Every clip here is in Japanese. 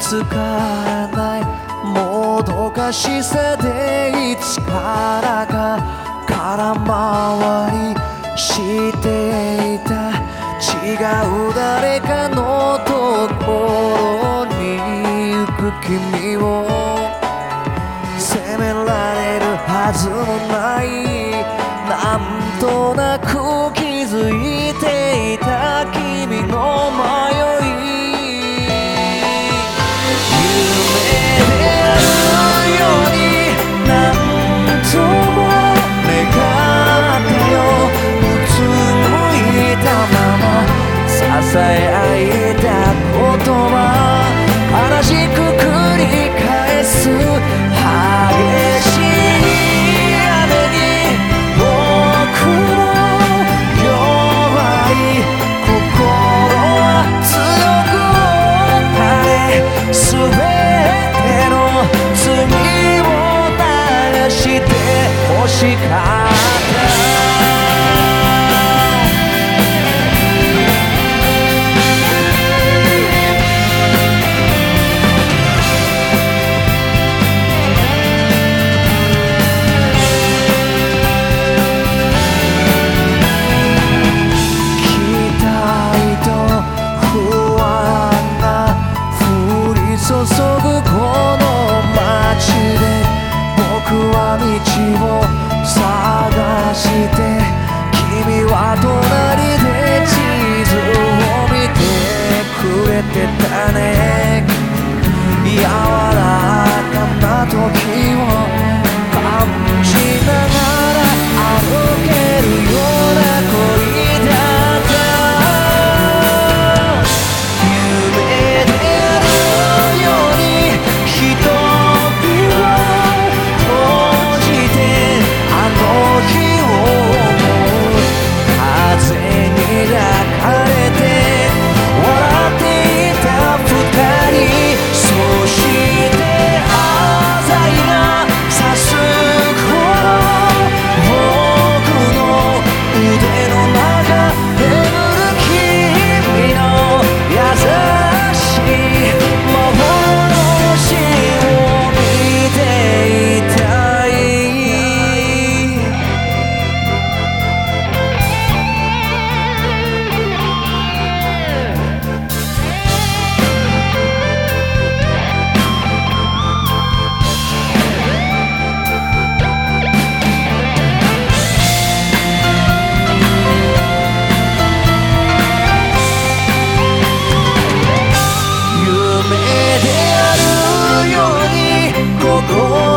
つかないもどかしさでいつからか空回りしていた。違う誰かのところに行く。君を責められるはずもない。なんとなくいた言葉悲しく繰り返す激しい雨に僕の弱い心は強くなれ全ての罪を流して欲しかったを探して君は隣で地図を見てくれてたね过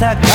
так